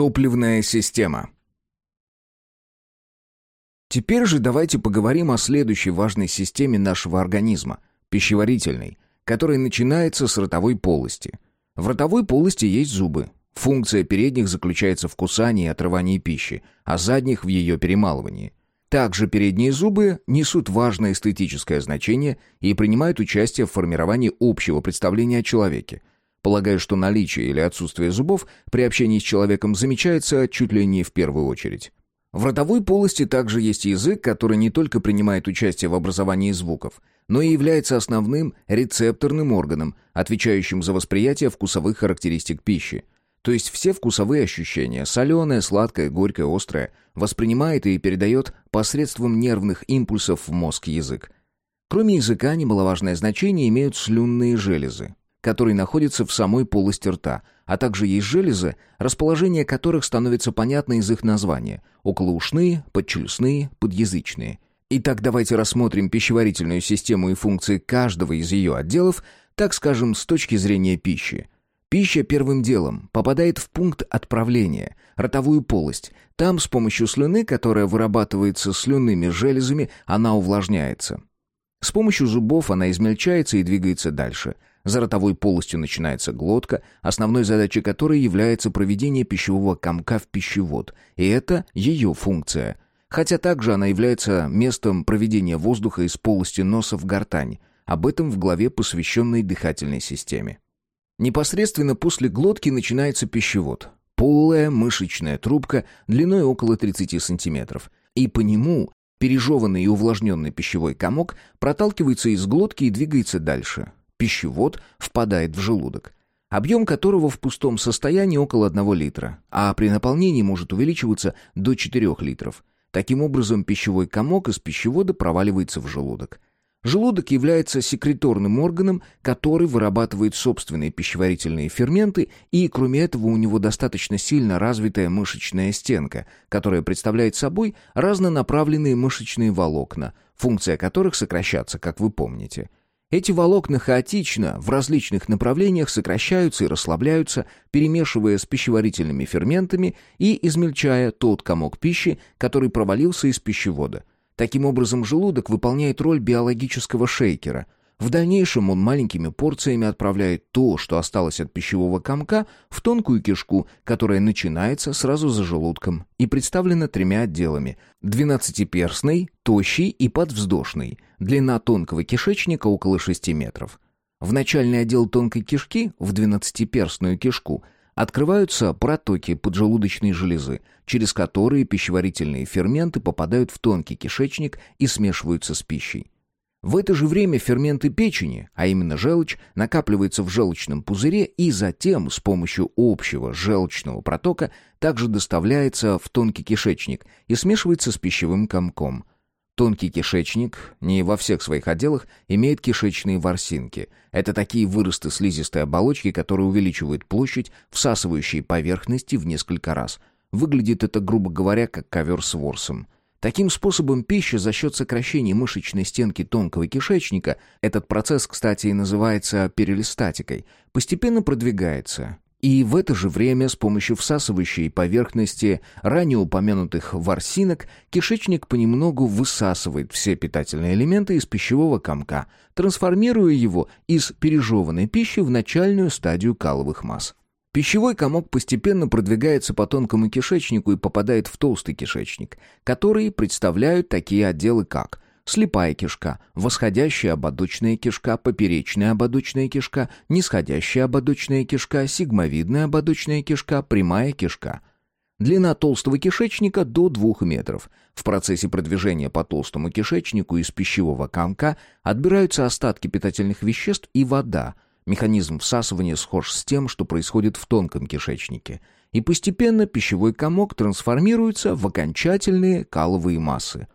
Топливная система. Теперь же давайте поговорим о следующей важной системе нашего организма – пищеварительной, которая начинается с ротовой полости. В ротовой полости есть зубы. Функция передних заключается в кусании и отрывании пищи, а задних – в ее перемалывании. Также передние зубы несут важное эстетическое значение и принимают участие в формировании общего представления о человеке. Полагаю, что наличие или отсутствие зубов при общении с человеком замечается чуть ли не в первую очередь. В ротовой полости также есть язык, который не только принимает участие в образовании звуков, но и является основным рецепторным органом, отвечающим за восприятие вкусовых характеристик пищи. То есть все вкусовые ощущения, соленое, сладкое, горькое, острое, воспринимает и передает посредством нервных импульсов в мозг язык. Кроме языка, немаловажное значение имеют слюнные железы, которые находятся в самой полости рта – а также есть железы, расположение которых становится понятно из их названия – околоушные, подчелюстные, подъязычные. Итак, давайте рассмотрим пищеварительную систему и функции каждого из ее отделов, так скажем, с точки зрения пищи. Пища первым делом попадает в пункт отправления, ротовую полость. Там с помощью слюны, которая вырабатывается слюнными железами, она увлажняется. С помощью зубов она измельчается и двигается дальше – за ротовой полостью начинается глотка, основной задачей которой является проведение пищевого комка в пищевод, и это ее функция. Хотя также она является местом проведения воздуха из полости носа в гортань. Об этом в главе, посвященной дыхательной системе. Непосредственно после глотки начинается пищевод. Полая мышечная трубка длиной около 30 сантиметров. И по нему пережеванный и увлажненный пищевой комок проталкивается из глотки и двигается дальше пищевод впадает в желудок, объем которого в пустом состоянии около 1 литра, а при наполнении может увеличиваться до 4 литров. Таким образом, пищевой комок из пищевода проваливается в желудок. Желудок является секреторным органом, который вырабатывает собственные пищеварительные ферменты, и кроме этого у него достаточно сильно развитая мышечная стенка, которая представляет собой разнонаправленные мышечные волокна, функция которых сокращаться, как вы помните – эти волокна хаотично в различных направлениях сокращаются и расслабляются, перемешивая с пищеварительными ферментами и измельчая тот комок пищи, который провалился из пищевода. Таким образом, желудок выполняет роль биологического шейкера – в дальнейшем он маленькими порциями отправляет то, что осталось от пищевого комка, в тонкую кишку, которая начинается сразу за желудком и представлена тремя отделами – двенадцатиперстной, тощей и подвздошной. Длина тонкого кишечника около 6 метров. В начальный отдел тонкой кишки, в двенадцатиперстную кишку, открываются протоки поджелудочной железы, через которые пищеварительные ферменты попадают в тонкий кишечник и смешиваются с пищей. В это же время ферменты печени, а именно желчь, накапливаются в желчном пузыре и затем с помощью общего желчного протока также доставляется в тонкий кишечник и смешивается с пищевым комком. Тонкий кишечник не во всех своих отделах имеет кишечные ворсинки. Это такие выросты слизистой оболочки, которые увеличивают площадь всасывающей поверхности в несколько раз. Выглядит это, грубо говоря, как ковер с ворсом. Таким способом пища за счет сокращения мышечной стенки тонкого кишечника, этот процесс, кстати, и называется перелистатикой, постепенно продвигается. И в это же время с помощью всасывающей поверхности ранее упомянутых ворсинок кишечник понемногу высасывает все питательные элементы из пищевого комка, трансформируя его из пережеванной пищи в начальную стадию каловых масс. Пищевой комок постепенно продвигается по тонкому кишечнику и попадает в толстый кишечник, который представляют такие отделы, как слепая кишка, восходящая ободочная кишка, поперечная ободочная кишка, нисходящая ободочная кишка, сигмовидная ободочная кишка, прямая кишка. Длина толстого кишечника до 2 метров. В процессе продвижения по толстому кишечнику из пищевого комка отбираются остатки питательных веществ и вода – Механизм всасывания схож с тем, что происходит в тонком кишечнике. И постепенно пищевой комок трансформируется в окончательные каловые массы.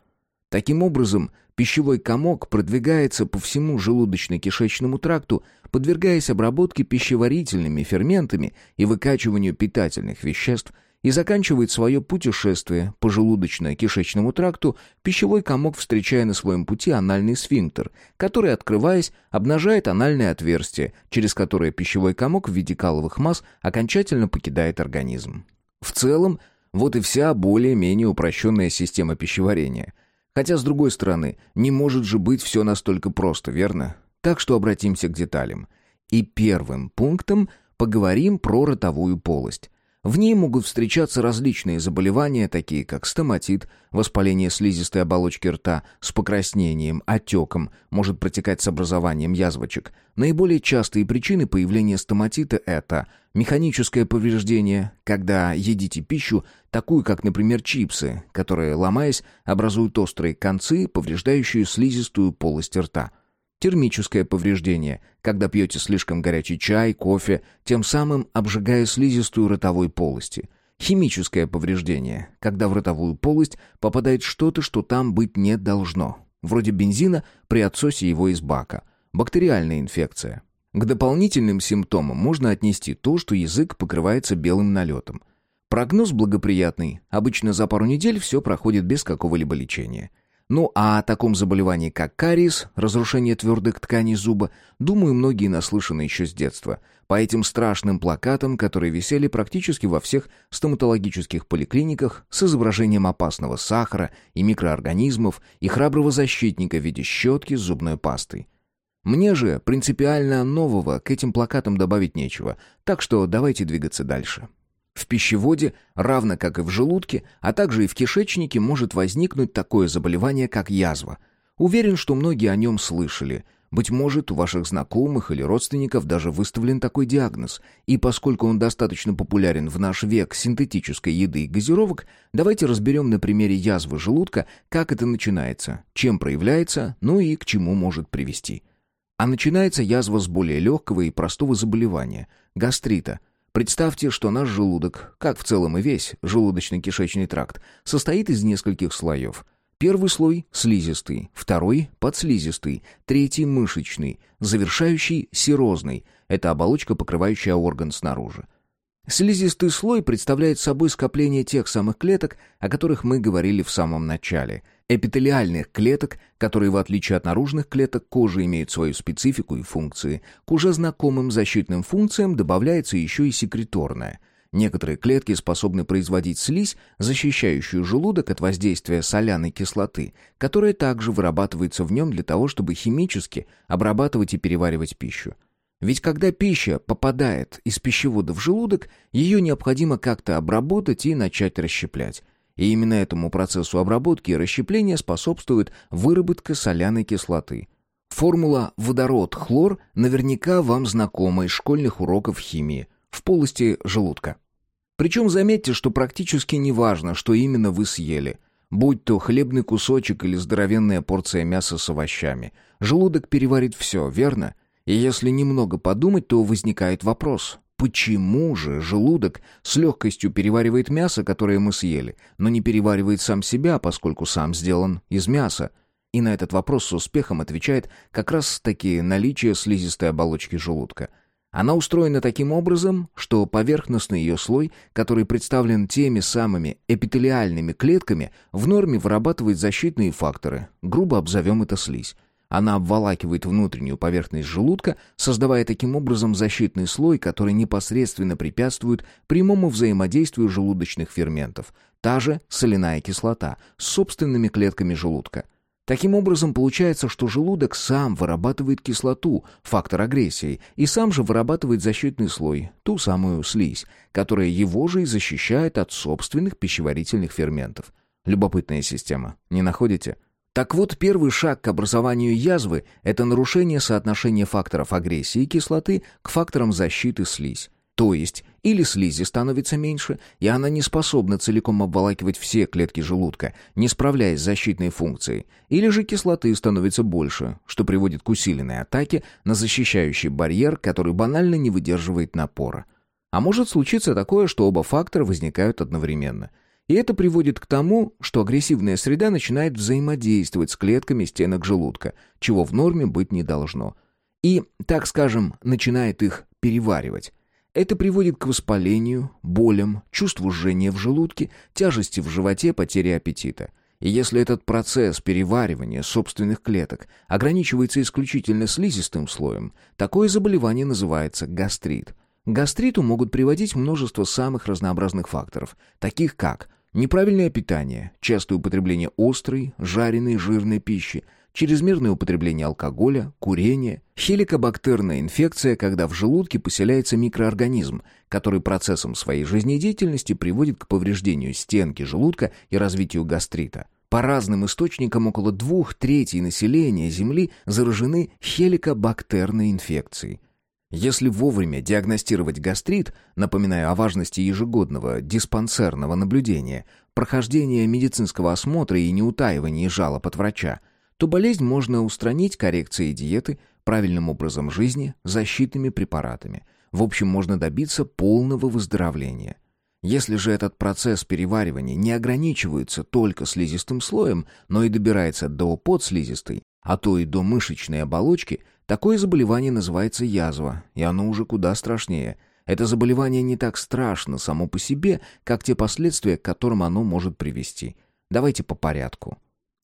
Таким образом, пищевой комок продвигается по всему желудочно-кишечному тракту, подвергаясь обработке пищеварительными ферментами и выкачиванию питательных веществ – и заканчивает свое путешествие по желудочно-кишечному тракту, пищевой комок встречая на своем пути анальный сфинктер, который, открываясь, обнажает анальное отверстие, через которое пищевой комок в виде каловых масс окончательно покидает организм. В целом, вот и вся более-менее упрощенная система пищеварения. Хотя, с другой стороны, не может же быть все настолько просто, верно? Так что обратимся к деталям. И первым пунктом поговорим про ротовую полость. В ней могут встречаться различные заболевания, такие как стоматит, воспаление слизистой оболочки рта с покраснением, отеком, может протекать с образованием язвочек. Наиболее частые причины появления стоматита – это механическое повреждение, когда едите пищу, такую как, например, чипсы, которые, ломаясь, образуют острые концы, повреждающие слизистую полость рта – Термическое повреждение, когда пьете слишком горячий чай, кофе, тем самым обжигая слизистую ротовой полости. Химическое повреждение, когда в ротовую полость попадает что-то, что там быть не должно, вроде бензина при отсосе его из бака. Бактериальная инфекция. К дополнительным симптомам можно отнести то, что язык покрывается белым налетом. Прогноз благоприятный. Обычно за пару недель все проходит без какого-либо лечения. Ну а о таком заболевании, как кариес, разрушение твердых тканей зуба, думаю, многие наслышаны еще с детства. По этим страшным плакатам, которые висели практически во всех стоматологических поликлиниках с изображением опасного сахара и микроорганизмов и храброго защитника в виде щетки с зубной пастой. Мне же принципиально нового к этим плакатам добавить нечего, так что давайте двигаться дальше. В пищеводе, равно как и в желудке, а также и в кишечнике может возникнуть такое заболевание, как язва. Уверен, что многие о нем слышали. Быть может, у ваших знакомых или родственников даже выставлен такой диагноз. И поскольку он достаточно популярен в наш век синтетической еды и газировок, давайте разберем на примере язвы желудка, как это начинается, чем проявляется, ну и к чему может привести. А начинается язва с более легкого и простого заболевания – гастрита – Представьте, что наш желудок, как в целом и весь желудочно-кишечный тракт, состоит из нескольких слоев. Первый слой – слизистый, второй – подслизистый, третий – мышечный, завершающий – серозный – это оболочка, покрывающая орган снаружи. Слизистый слой представляет собой скопление тех самых клеток, о которых мы говорили в самом начале – эпителиальных клеток, которые, в отличие от наружных клеток кожи, имеют свою специфику и функции. К уже знакомым защитным функциям добавляется еще и секреторная. Некоторые клетки способны производить слизь, защищающую желудок от воздействия соляной кислоты, которая также вырабатывается в нем для того, чтобы химически обрабатывать и переваривать пищу. Ведь когда пища попадает из пищевода в желудок, ее необходимо как-то обработать и начать расщеплять. И именно этому процессу обработки и расщепления способствует выработка соляной кислоты. Формула водород-хлор наверняка вам знакома из школьных уроков химии в полости желудка. Причем заметьте, что практически не важно, что именно вы съели. Будь то хлебный кусочек или здоровенная порция мяса с овощами. Желудок переварит все, верно? И если немного подумать, то возникает вопрос. Почему же желудок с легкостью переваривает мясо, которое мы съели, но не переваривает сам себя, поскольку сам сделан из мяса? И на этот вопрос с успехом отвечает как раз-таки наличие слизистой оболочки желудка. Она устроена таким образом, что поверхностный ее слой, который представлен теми самыми эпителиальными клетками, в норме вырабатывает защитные факторы, грубо обзовем это слизь. Она обволакивает внутреннюю поверхность желудка, создавая таким образом защитный слой, который непосредственно препятствует прямому взаимодействию желудочных ферментов. Та же соляная кислота с собственными клетками желудка. Таким образом, получается, что желудок сам вырабатывает кислоту, фактор агрессии, и сам же вырабатывает защитный слой, ту самую слизь, которая его же и защищает от собственных пищеварительных ферментов. Любопытная система, не находите? Так вот, первый шаг к образованию язвы – это нарушение соотношения факторов агрессии кислоты к факторам защиты слизь. То есть, или слизи становится меньше, и она не способна целиком обволакивать все клетки желудка, не справляясь с защитной функцией, или же кислоты становится больше, что приводит к усиленной атаке на защищающий барьер, который банально не выдерживает напора. А может случиться такое, что оба фактора возникают одновременно – и это приводит к тому, что агрессивная среда начинает взаимодействовать с клетками стенок желудка, чего в норме быть не должно. И, так скажем, начинает их переваривать. Это приводит к воспалению, болям, чувству жжения в желудке, тяжести в животе, потере аппетита. И если этот процесс переваривания собственных клеток ограничивается исключительно слизистым слоем, такое заболевание называется гастрит – Гастриту могут приводить множество самых разнообразных факторов, таких как неправильное питание, частое употребление острой, жареной, жирной пищи, чрезмерное употребление алкоголя, курение, хеликобактерная инфекция, когда в желудке поселяется микроорганизм, который процессом своей жизнедеятельности приводит к повреждению стенки желудка и развитию гастрита. По разным источникам около двух третей населения Земли заражены хеликобактерной инфекцией. Если вовремя диагностировать гастрит, напоминая о важности ежегодного диспансерного наблюдения, прохождения медицинского осмотра и неутаивания жалоб от врача – то болезнь можно устранить коррекцией диеты, правильным образом жизни, защитными препаратами. В общем, можно добиться полного выздоровления. Если же этот процесс переваривания не ограничивается только слизистым слоем, но и добирается до подслизистой, а то и до мышечной оболочки, такое заболевание называется язва, и оно уже куда страшнее. Это заболевание не так страшно само по себе, как те последствия, к которым оно может привести. Давайте по порядку.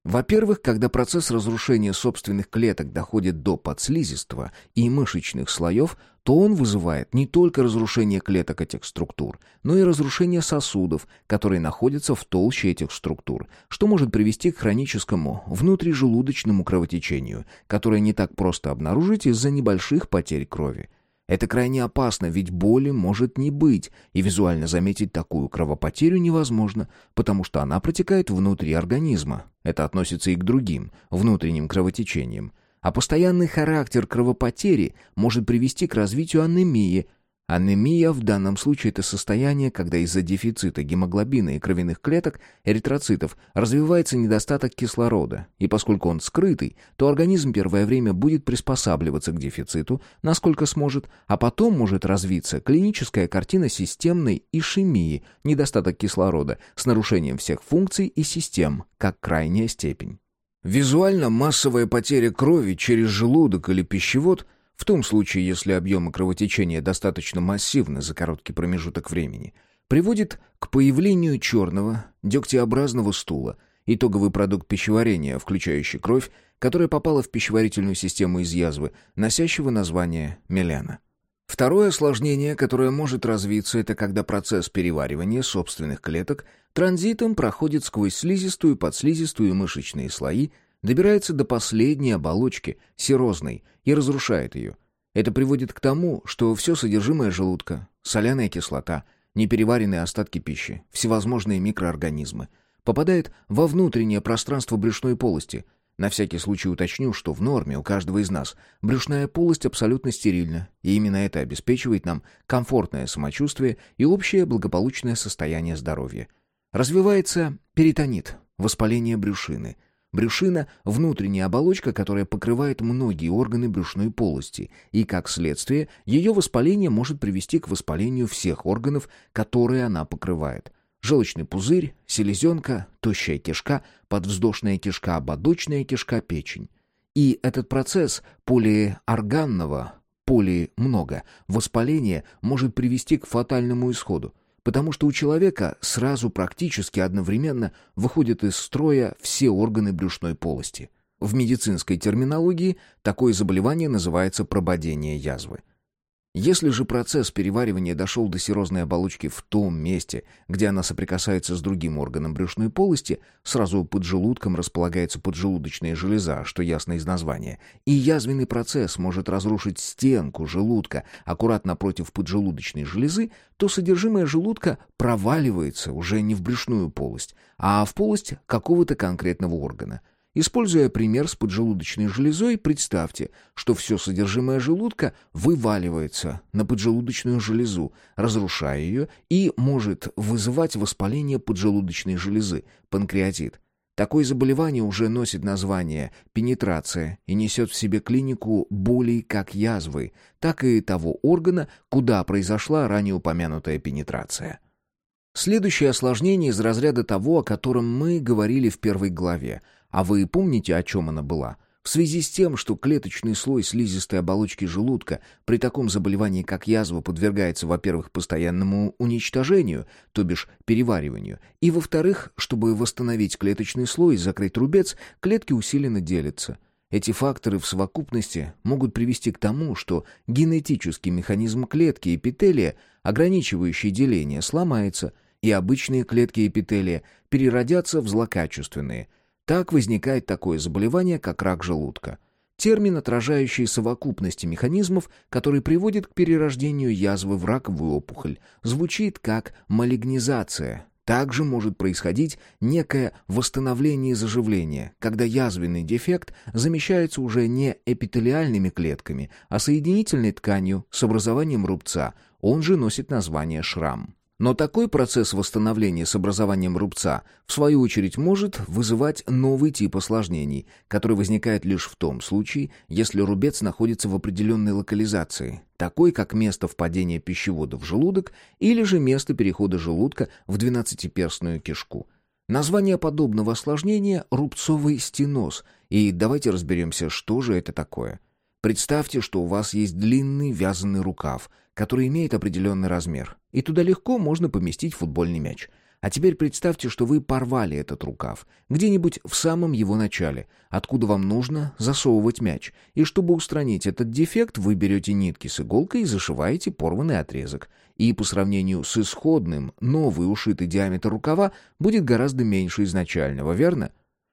Во-первых, когда процесс разрушения собственных клеток доходит до подслизистого и мышечных слоев, то он вызывает не только разрушение клеток этих структур, но и разрушение сосудов, которые находятся в толще этих структур, что может привести к хроническому внутрижелудочному кровотечению, которое не так просто обнаружить из-за небольших потерь крови. Это крайне опасно, ведь боли может не быть, и визуально заметить такую кровопотерю невозможно, потому что она протекает внутри организма. Это относится и к другим, внутренним кровотечениям. А постоянный характер кровопотери может привести к развитию анемии – Анемия в данном случае это состояние, когда из-за дефицита гемоглобина и кровяных клеток, эритроцитов, развивается недостаток кислорода, и поскольку он скрытый, то организм первое время будет приспосабливаться к дефициту, насколько сможет, а потом может развиться клиническая картина системной ишемии, недостаток кислорода, с нарушением всех функций и систем, как крайняя степень. Визуально массовая потеря крови через желудок или пищевод – в том случае, если объемы кровотечения достаточно массивны за короткий промежуток времени, приводит к появлению черного, дегтеобразного стула, итоговый продукт пищеварения, включающий кровь, которая попала в пищеварительную систему из язвы, носящего название меляна. Второе осложнение, которое может развиться, это когда процесс переваривания собственных клеток транзитом проходит сквозь слизистую, подслизистую и мышечные слои, добирается до последней оболочки, серозной, и разрушает ее. Это приводит к тому, что все содержимое желудка, соляная кислота, непереваренные остатки пищи, всевозможные микроорганизмы, попадает во внутреннее пространство брюшной полости. На всякий случай уточню, что в норме у каждого из нас брюшная полость абсолютно стерильна, и именно это обеспечивает нам комфортное самочувствие и общее благополучное состояние здоровья. Развивается перитонит, воспаление брюшины – Брюшина – внутренняя оболочка, которая покрывает многие органы брюшной полости, и, как следствие, ее воспаление может привести к воспалению всех органов, которые она покрывает. Желчный пузырь, селезенка, тощая кишка, подвздошная кишка, ободочная кишка, печень. И этот процесс полиорганного, поли много, воспаления может привести к фатальному исходу потому что у человека сразу практически одновременно выходят из строя все органы брюшной полости. В медицинской терминологии такое заболевание называется прободение язвы. Если же процесс переваривания дошел до серозной оболочки в том месте, где она соприкасается с другим органом брюшной полости, сразу под желудком располагается поджелудочная железа, что ясно из названия, и язвенный процесс может разрушить стенку желудка аккуратно напротив поджелудочной железы, то содержимое желудка проваливается уже не в брюшную полость, а в полость какого-то конкретного органа – Используя пример с поджелудочной железой, представьте, что все содержимое желудка вываливается на поджелудочную железу, разрушая ее и может вызывать воспаление поджелудочной железы, панкреатит. Такое заболевание уже носит название пенетрация и несет в себе клинику болей как язвы, так и того органа, куда произошла ранее упомянутая пенетрация. Следующее осложнение из разряда того, о котором мы говорили в первой главе – а вы помните, о чем она была? В связи с тем, что клеточный слой слизистой оболочки желудка при таком заболевании, как язва, подвергается, во-первых, постоянному уничтожению, то бишь перевариванию, и, во-вторых, чтобы восстановить клеточный слой и закрыть рубец, клетки усиленно делятся. Эти факторы в совокупности могут привести к тому, что генетический механизм клетки эпителия, ограничивающий деление, сломается, и обычные клетки эпителия переродятся в злокачественные. Так возникает такое заболевание, как рак желудка. Термин, отражающий совокупности механизмов, который приводит к перерождению язвы в раковую опухоль, звучит как малигнизация, также может происходить некое восстановление и заживление, когда язвенный дефект замещается уже не эпителиальными клетками, а соединительной тканью с образованием рубца, он же носит название шрам. Но такой процесс восстановления с образованием рубца, в свою очередь, может вызывать новый тип осложнений, который возникает лишь в том случае, если рубец находится в определенной локализации, такой как место впадения пищевода в желудок или же место перехода желудка в двенадцатиперстную кишку. Название подобного осложнения – рубцовый стеноз, и давайте разберемся, что же это такое – Представьте, что у вас есть длинный вязаный рукав, который имеет определенный размер, и туда легко можно поместить футбольный мяч. А теперь представьте, что вы порвали этот рукав, где-нибудь в самом его начале, откуда вам нужно засовывать мяч. И чтобы устранить этот дефект, вы берете нитки с иголкой и зашиваете порванный отрезок. И по сравнению с исходным, новый ушитый диаметр рукава будет гораздо меньше изначального, верно?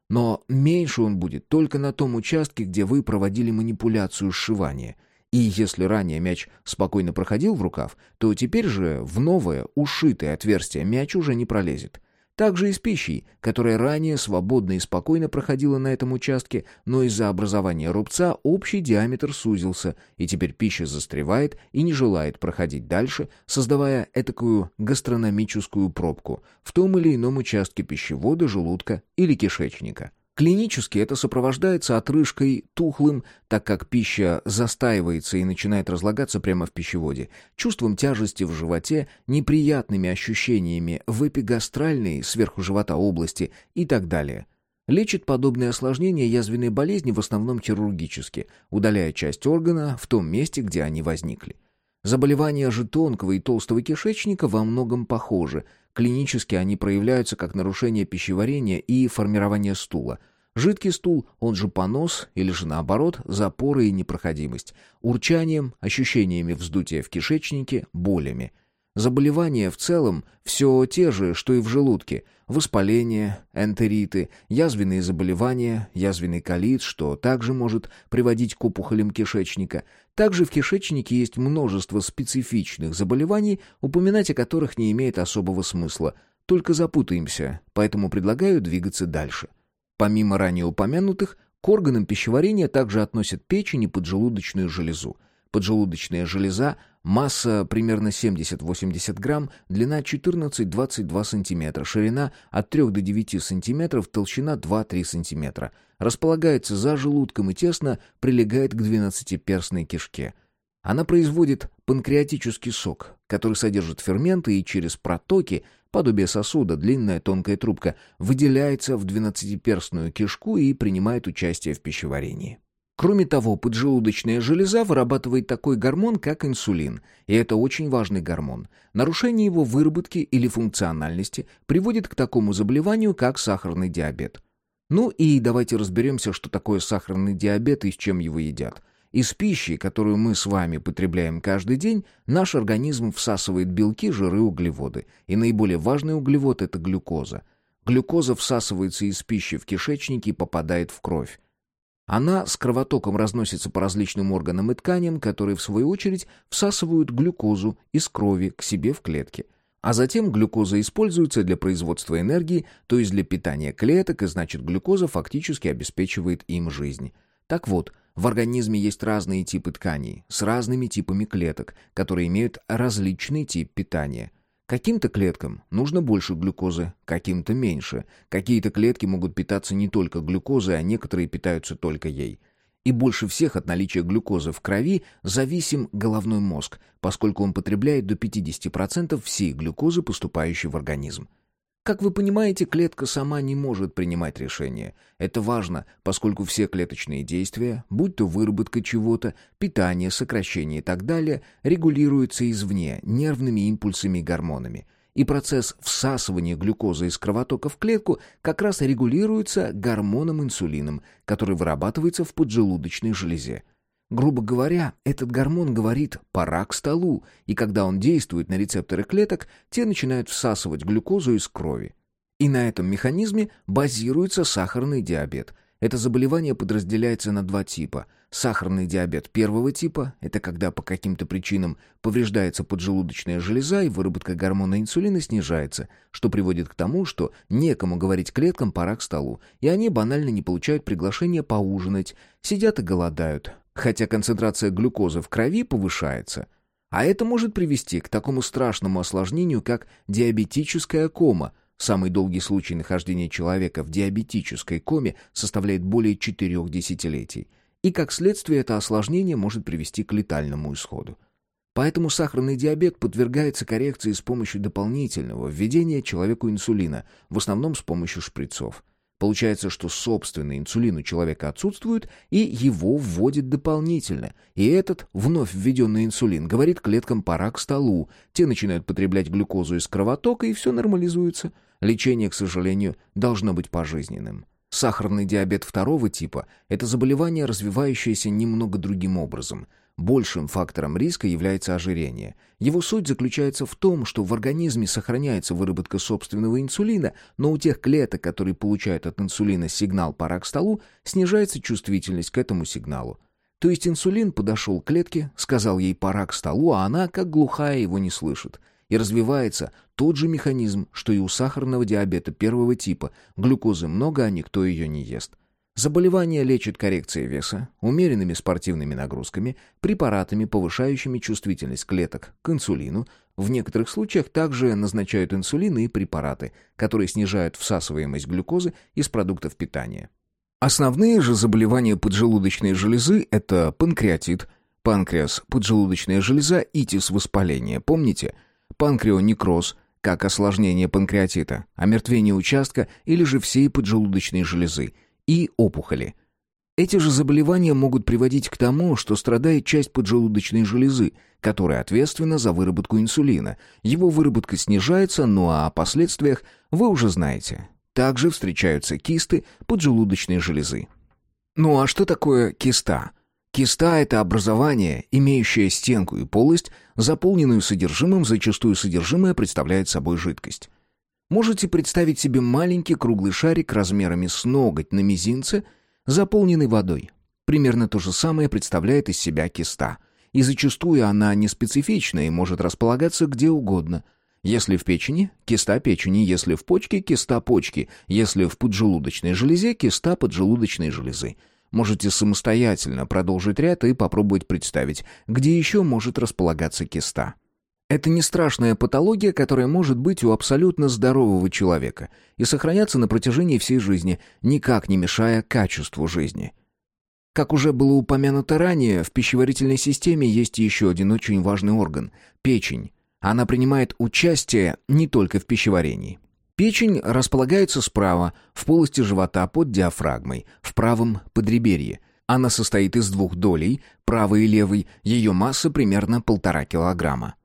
Но меньше он будет только на том участке, где вы проводили манипуляцию сшивания. И если ранее мяч спокойно проходил в рукав, то теперь же в новое, ушитое отверстие мяч уже не пролезет. Так же и с пищей, которая ранее свободно и спокойно проходила на этом участке, но из-за образования рубца общий диаметр сузился, и теперь пища застревает и не желает проходить дальше, создавая этакую гастрономическую пробку в том или ином участке пищевода, желудка или кишечника. Клинически это сопровождается отрыжкой тухлым, так как пища застаивается и начинает разлагаться прямо в пищеводе, чувством тяжести в животе, неприятными ощущениями в эпигастральной, сверху живота области и так далее. Лечит подобные осложнения язвенной болезни в основном хирургически, удаляя часть органа в том месте, где они возникли. Заболевания же тонкого и толстого кишечника во многом похожи. Клинически они проявляются как нарушение пищеварения и формирование стула. Жидкий стул, он же понос, или же наоборот, запоры и непроходимость. Урчанием, ощущениями вздутия в кишечнике, болями – Заболевания в целом все те же, что и в желудке. Воспаление, энтериты, язвенные заболевания, язвенный колит, что также может приводить к опухолям кишечника. Также в кишечнике есть множество специфичных заболеваний, упоминать о которых не имеет особого смысла. Только запутаемся, поэтому предлагаю двигаться дальше. Помимо ранее упомянутых, к органам пищеварения также относят печень и поджелудочную железу. Поджелудочная железа Масса примерно 70-80 грамм, длина 14-22 см, ширина от 3 до 9 см, толщина 2-3 см. Располагается за желудком и тесно прилегает к двенадцатиперстной кишке. Она производит панкреатический сок, который содержит ферменты и через протоки, подобие сосуда, длинная тонкая трубка, выделяется в двенадцатиперстную кишку и принимает участие в пищеварении. Кроме того, поджелудочная железа вырабатывает такой гормон, как инсулин, и это очень важный гормон. Нарушение его выработки или функциональности приводит к такому заболеванию, как сахарный диабет. Ну и давайте разберемся, что такое сахарный диабет и с чем его едят. Из пищи, которую мы с вами потребляем каждый день, наш организм всасывает белки, жиры, углеводы. И наиболее важный углевод – это глюкоза. Глюкоза всасывается из пищи в кишечнике и попадает в кровь. Она с кровотоком разносится по различным органам и тканям, которые, в свою очередь, всасывают глюкозу из крови к себе в клетки. А затем глюкоза используется для производства энергии, то есть для питания клеток, и значит глюкоза фактически обеспечивает им жизнь. Так вот, в организме есть разные типы тканей, с разными типами клеток, которые имеют различный тип питания – Каким-то клеткам нужно больше глюкозы, каким-то меньше. Какие-то клетки могут питаться не только глюкозой, а некоторые питаются только ей. И больше всех от наличия глюкозы в крови зависим головной мозг, поскольку он потребляет до 50% всей глюкозы, поступающей в организм. Как вы понимаете, клетка сама не может принимать решения. Это важно, поскольку все клеточные действия, будь то выработка чего-то, питание, сокращение и так далее, регулируются извне нервными импульсами и гормонами. и процесс всасывания глюкозы из кровотока в клетку как раз регулируется гормоном инсулином, который вырабатывается в поджелудочной железе. Грубо говоря, этот гормон говорит «пора к столу», и когда он действует на рецепторы клеток, те начинают всасывать глюкозу из крови. И на этом механизме базируется сахарный диабет. Это заболевание подразделяется на два типа. Сахарный диабет первого типа – это когда по каким-то причинам повреждается поджелудочная железа и выработка гормона инсулина снижается, что приводит к тому, что некому говорить клеткам «пора к столу», и они банально не получают приглашения поужинать, сидят и голодают, хотя концентрация глюкозы в крови повышается. А это может привести к такому страшному осложнению, как диабетическая кома. Самый долгий случай нахождения человека в диабетической коме составляет более четырех десятилетий. И как следствие это осложнение может привести к летальному исходу. Поэтому сахарный диабет подвергается коррекции с помощью дополнительного введения человеку инсулина, в основном с помощью шприцов. Получается, что собственный инсулин у человека отсутствует, и его вводят дополнительно. И этот, вновь введенный инсулин, говорит клеткам «пора к столу». Те начинают потреблять глюкозу из кровотока, и все нормализуется. Лечение, к сожалению, должно быть пожизненным. Сахарный диабет второго типа – это заболевание, развивающееся немного другим образом – Большим фактором риска является ожирение. Его суть заключается в том, что в организме сохраняется выработка собственного инсулина, но у тех клеток, которые получают от инсулина сигнал «пора к столу», снижается чувствительность к этому сигналу. То есть инсулин подошел к клетке, сказал ей «пора к столу», а она, как глухая, его не слышит. И развивается тот же механизм, что и у сахарного диабета первого типа. Глюкозы много, а никто ее не ест. Заболевание лечит коррекцией веса, умеренными спортивными нагрузками, препаратами, повышающими чувствительность клеток к инсулину. В некоторых случаях также назначают инсулин и препараты, которые снижают всасываемость глюкозы из продуктов питания. Основные же заболевания поджелудочной железы – это панкреатит, панкреас, поджелудочная железа, итис воспаление. Помните? Панкреонекроз – как осложнение панкреатита, омертвение участка или же всей поджелудочной железы – и опухоли. Эти же заболевания могут приводить к тому, что страдает часть поджелудочной железы, которая ответственна за выработку инсулина. Его выработка снижается, ну а о последствиях вы уже знаете. Также встречаются кисты поджелудочной железы. Ну а что такое киста? Киста – это образование, имеющее стенку и полость, заполненную содержимым, зачастую содержимое представляет собой жидкость. Можете представить себе маленький круглый шарик размерами с ноготь на мизинце, заполненный водой. Примерно то же самое представляет из себя киста. И зачастую она не специфична и может располагаться где угодно. Если в печени – киста печени, если в почке – киста почки, если в поджелудочной железе – киста поджелудочной железы. Можете самостоятельно продолжить ряд и попробовать представить, где еще может располагаться киста. Это не страшная патология, которая может быть у абсолютно здорового человека и сохраняться на протяжении всей жизни, никак не мешая качеству жизни. Как уже было упомянуто ранее, в пищеварительной системе есть еще один очень важный орган – печень. Она принимает участие не только в пищеварении. Печень располагается справа, в полости живота под диафрагмой, в правом подреберье. Она состоит из двух долей, правой и левой, ее масса примерно полтора килограмма.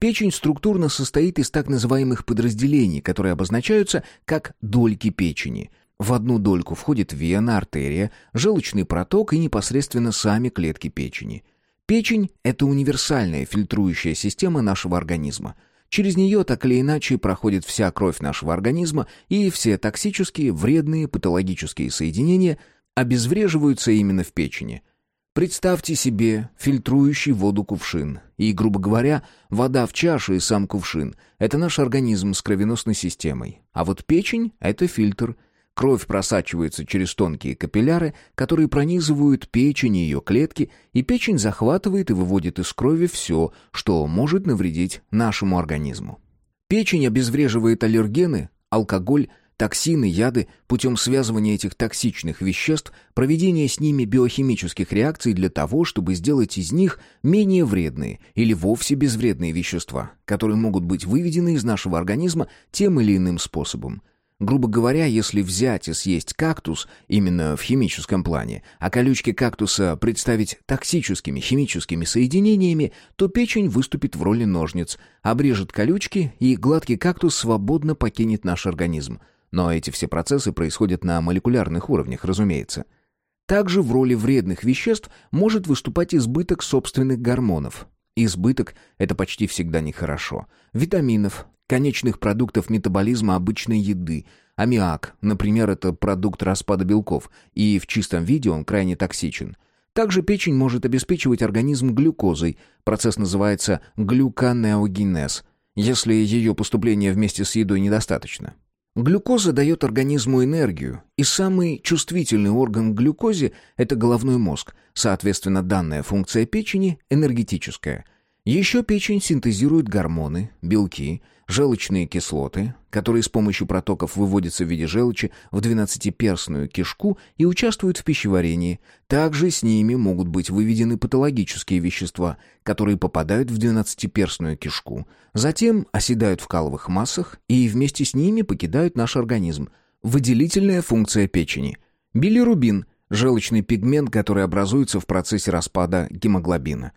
Печень структурно состоит из так называемых подразделений, которые обозначаются как дольки печени. В одну дольку входит вена, артерия, желчный проток и непосредственно сами клетки печени. Печень – это универсальная фильтрующая система нашего организма. Через нее так или иначе проходит вся кровь нашего организма, и все токсические, вредные, патологические соединения обезвреживаются именно в печени – Представьте себе фильтрующий воду кувшин. И, грубо говоря, вода в чаше и сам кувшин – это наш организм с кровеносной системой. А вот печень – это фильтр. Кровь просачивается через тонкие капилляры, которые пронизывают печень и ее клетки, и печень захватывает и выводит из крови все, что может навредить нашему организму. Печень обезвреживает аллергены, алкоголь, Токсины, яды путем связывания этих токсичных веществ, проведения с ними биохимических реакций для того, чтобы сделать из них менее вредные или вовсе безвредные вещества, которые могут быть выведены из нашего организма тем или иным способом. Грубо говоря, если взять и съесть кактус, именно в химическом плане, а колючки кактуса представить токсическими химическими соединениями, то печень выступит в роли ножниц, обрежет колючки, и гладкий кактус свободно покинет наш организм. Но эти все процессы происходят на молекулярных уровнях, разумеется. Также в роли вредных веществ может выступать избыток собственных гормонов. Избыток – это почти всегда нехорошо. Витаминов, конечных продуктов метаболизма обычной еды. Аммиак, например, это продукт распада белков, и в чистом виде он крайне токсичен. Также печень может обеспечивать организм глюкозой. Процесс называется глюконеогенез, если ее поступление вместе с едой недостаточно. Глюкоза дает организму энергию, и самый чувствительный орган к глюкозе – это головной мозг, соответственно, данная функция печени – энергетическая. Еще печень синтезирует гормоны, белки, желчные кислоты, которые с помощью протоков выводятся в виде желчи в двенадцатиперстную кишку и участвуют в пищеварении. Также с ними могут быть выведены патологические вещества, которые попадают в двенадцатиперстную кишку, затем оседают в каловых массах и вместе с ними покидают наш организм. Выделительная функция печени. Билирубин – желчный пигмент, который образуется в процессе распада гемоглобина.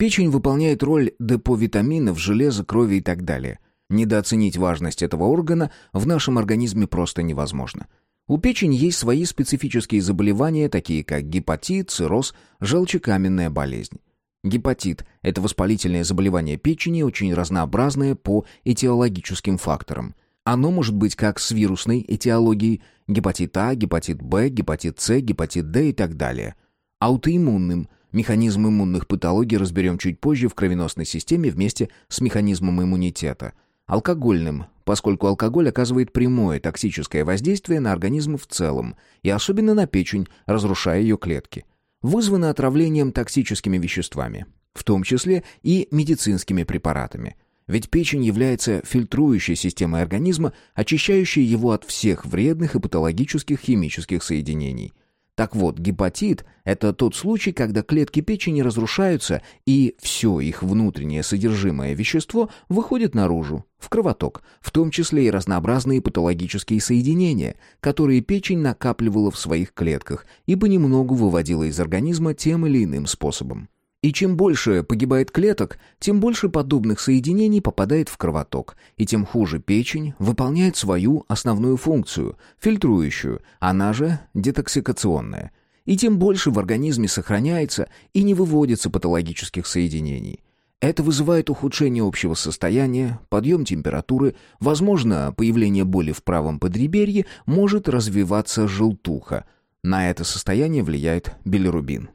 Печень выполняет роль депо витаминов, железа, крови и так далее – Недооценить важность этого органа в нашем организме просто невозможно. У печени есть свои специфические заболевания, такие как гепатит, цирроз, желчекаменная болезнь. Гепатит – это воспалительное заболевание печени, очень разнообразное по этиологическим факторам. Оно может быть как с вирусной этиологией – гепатит А, гепатит Б, гепатит С, гепатит Д и так далее. Аутоиммунным – механизм иммунных патологий разберем чуть позже в кровеносной системе вместе с механизмом иммунитета – алкогольным, поскольку алкоголь оказывает прямое токсическое воздействие на организм в целом, и особенно на печень, разрушая ее клетки. Вызвано отравлением токсическими веществами, в том числе и медицинскими препаратами. Ведь печень является фильтрующей системой организма, очищающей его от всех вредных и патологических химических соединений. Так вот, гепатит – это тот случай, когда клетки печени разрушаются, и все их внутреннее содержимое вещество выходит наружу, в кровоток, в том числе и разнообразные патологические соединения, которые печень накапливала в своих клетках и понемногу выводила из организма тем или иным способом. И чем больше погибает клеток, тем больше подобных соединений попадает в кровоток, и тем хуже печень выполняет свою основную функцию, фильтрующую, она же детоксикационная. И тем больше в организме сохраняется и не выводится патологических соединений. Это вызывает ухудшение общего состояния, подъем температуры, возможно, появление боли в правом подреберье, может развиваться желтуха. На это состояние влияет билирубин.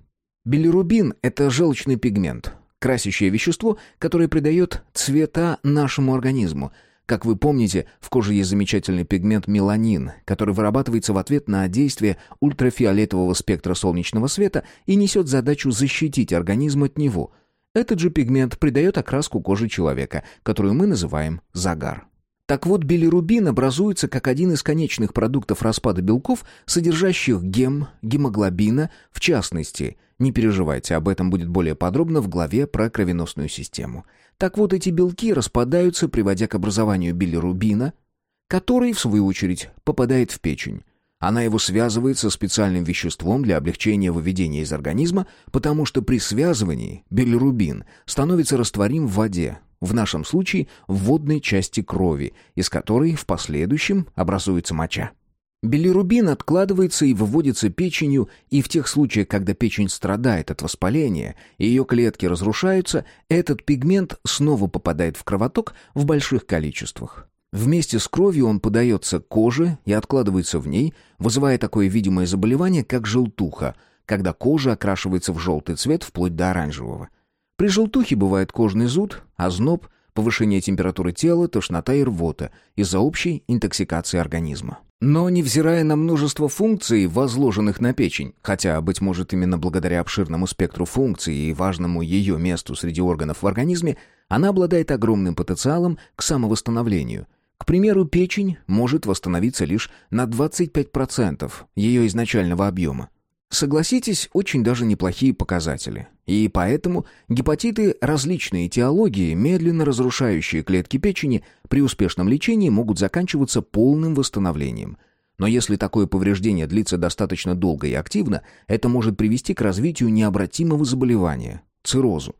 Билирубин – это желчный пигмент, красящее вещество, которое придает цвета нашему организму. Как вы помните, в коже есть замечательный пигмент меланин, который вырабатывается в ответ на действие ультрафиолетового спектра солнечного света и несет задачу защитить организм от него. Этот же пигмент придает окраску кожи человека, которую мы называем загар. Так вот, билирубин образуется как один из конечных продуктов распада белков, содержащих гем, гемоглобина, в частности. Не переживайте, об этом будет более подробно в главе про кровеносную систему. Так вот, эти белки распадаются, приводя к образованию билирубина, который, в свою очередь, попадает в печень. Она его связывает со специальным веществом для облегчения выведения из организма, потому что при связывании билирубин становится растворим в воде, в нашем случае в водной части крови, из которой в последующем образуется моча. Билирубин откладывается и выводится печенью, и в тех случаях, когда печень страдает от воспаления, и ее клетки разрушаются, этот пигмент снова попадает в кровоток в больших количествах. Вместе с кровью он подается к коже и откладывается в ней, вызывая такое видимое заболевание, как желтуха, когда кожа окрашивается в желтый цвет вплоть до оранжевого. При желтухе бывает кожный зуд, озноб, повышение температуры тела, тошнота и рвота из-за общей интоксикации организма. Но невзирая на множество функций, возложенных на печень, хотя, быть может, именно благодаря обширному спектру функций и важному ее месту среди органов в организме, она обладает огромным потенциалом к самовосстановлению. К примеру, печень может восстановиться лишь на 25% ее изначального объема. Согласитесь, очень даже неплохие показатели. И поэтому гепатиты различной этиологии, медленно разрушающие клетки печени, при успешном лечении могут заканчиваться полным восстановлением. Но если такое повреждение длится достаточно долго и активно, это может привести к развитию необратимого заболевания – циррозу.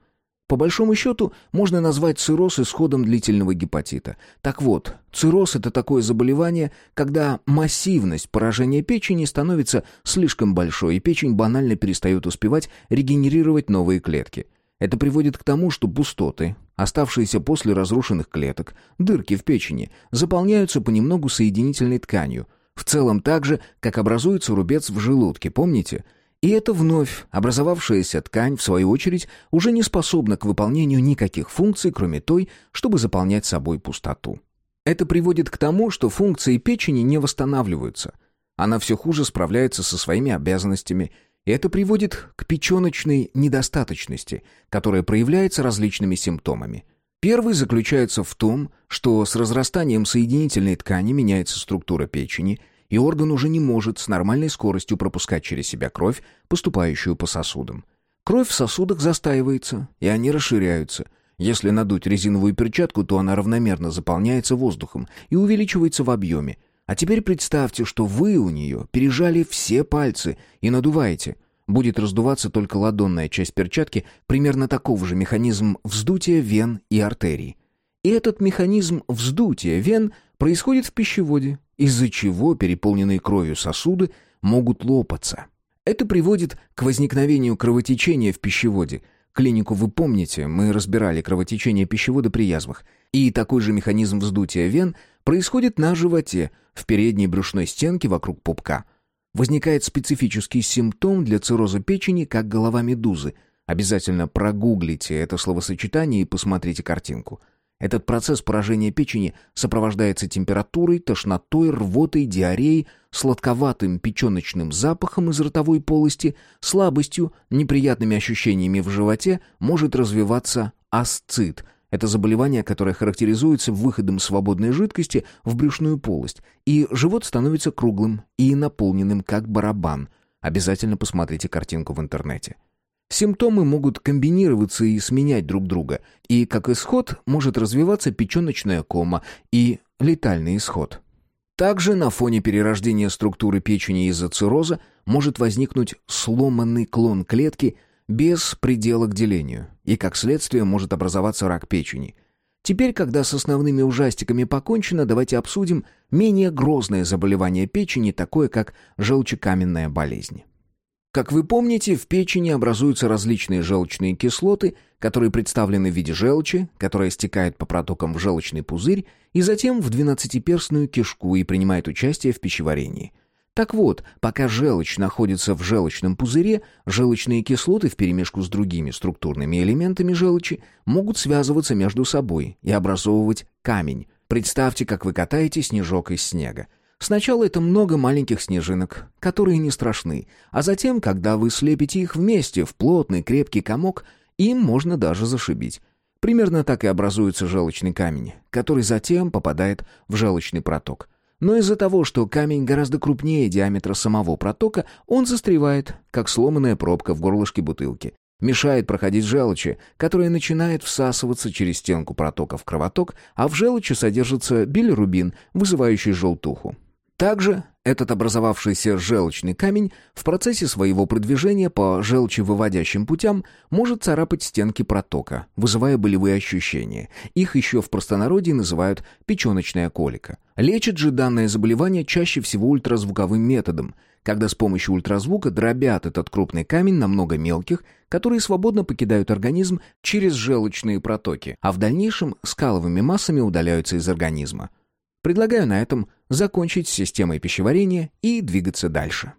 По большому счету, можно назвать цирроз исходом длительного гепатита. Так вот, цирроз – это такое заболевание, когда массивность поражения печени становится слишком большой, и печень банально перестает успевать регенерировать новые клетки. Это приводит к тому, что пустоты, оставшиеся после разрушенных клеток, дырки в печени, заполняются понемногу соединительной тканью. В целом так же, как образуется рубец в желудке, помните – и эта вновь образовавшаяся ткань, в свою очередь, уже не способна к выполнению никаких функций, кроме той, чтобы заполнять собой пустоту. Это приводит к тому, что функции печени не восстанавливаются. Она все хуже справляется со своими обязанностями, и это приводит к печеночной недостаточности, которая проявляется различными симптомами. Первый заключается в том, что с разрастанием соединительной ткани меняется структура печени – и орган уже не может с нормальной скоростью пропускать через себя кровь, поступающую по сосудам. Кровь в сосудах застаивается, и они расширяются. Если надуть резиновую перчатку, то она равномерно заполняется воздухом и увеличивается в объеме. А теперь представьте, что вы у нее пережали все пальцы и надуваете. Будет раздуваться только ладонная часть перчатки, примерно такого же механизм вздутия вен и артерий. И этот механизм вздутия вен происходит в пищеводе, из-за чего переполненные кровью сосуды могут лопаться. Это приводит к возникновению кровотечения в пищеводе. Клинику вы помните, мы разбирали кровотечение пищевода при язвах. И такой же механизм вздутия вен происходит на животе, в передней брюшной стенке вокруг пупка. Возникает специфический симптом для цирроза печени, как голова медузы. Обязательно прогуглите это словосочетание и посмотрите картинку – этот процесс поражения печени сопровождается температурой, тошнотой, рвотой, диареей, сладковатым печеночным запахом из ротовой полости, слабостью, неприятными ощущениями в животе, может развиваться асцит. Это заболевание, которое характеризуется выходом свободной жидкости в брюшную полость, и живот становится круглым и наполненным, как барабан. Обязательно посмотрите картинку в интернете. Симптомы могут комбинироваться и сменять друг друга, и как исход может развиваться печеночная кома и летальный исход. Также на фоне перерождения структуры печени из-за цирроза может возникнуть сломанный клон клетки без предела к делению, и как следствие может образоваться рак печени. Теперь, когда с основными ужастиками покончено, давайте обсудим менее грозное заболевание печени, такое как желчекаменная болезнь. Как вы помните, в печени образуются различные желчные кислоты, которые представлены в виде желчи, которая стекает по протокам в желчный пузырь и затем в двенадцатиперстную кишку и принимает участие в пищеварении. Так вот, пока желчь находится в желчном пузыре, желчные кислоты вперемешку с другими структурными элементами желчи могут связываться между собой и образовывать камень. Представьте, как вы катаете снежок из снега. Сначала это много маленьких снежинок, которые не страшны, а затем, когда вы слепите их вместе в плотный крепкий комок, им можно даже зашибить. Примерно так и образуется желчный камень, который затем попадает в желчный проток. Но из-за того, что камень гораздо крупнее диаметра самого протока, он застревает, как сломанная пробка в горлышке бутылки. Мешает проходить желчи, которая начинает всасываться через стенку протока в кровоток, а в желчи содержится билирубин, вызывающий желтуху. Также этот образовавшийся желчный камень в процессе своего продвижения по желчевыводящим путям может царапать стенки протока, вызывая болевые ощущения. Их еще в простонародье называют печеночная колика. Лечат же данное заболевание чаще всего ультразвуковым методом, когда с помощью ультразвука дробят этот крупный камень на много мелких, которые свободно покидают организм через желчные протоки, а в дальнейшем скаловыми массами удаляются из организма. Предлагаю на этом закончить с системой пищеварения и двигаться дальше.